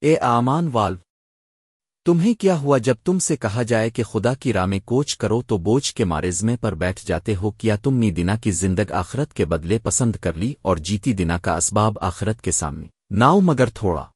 اے آمان والو، تمہیں کیا ہوا جب تم سے کہا جائے کہ خدا کی راہ میں کوچ کرو تو بوجھ کے مارزمے پر بیٹھ جاتے ہو؟ کیا تم نے دنا کی زندگ آخرت کے بدلے پسند کر لی اور جیتی دنا کا اسباب آخرت کے سامنے؟ ناؤ مگر تھوڑا۔